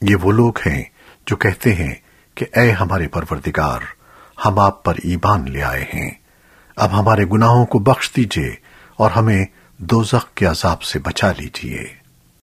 یہ وہ لوگ ہیں جو کہتے ہیں کہ اے ہمارے پروردگار، ہم آپ پر ایمان لے آئے ہیں۔ اب ہمارے گناہوں کو بخش دیجیے اور ہمیں دوزخ کے عذاب سے بچا لیجیے۔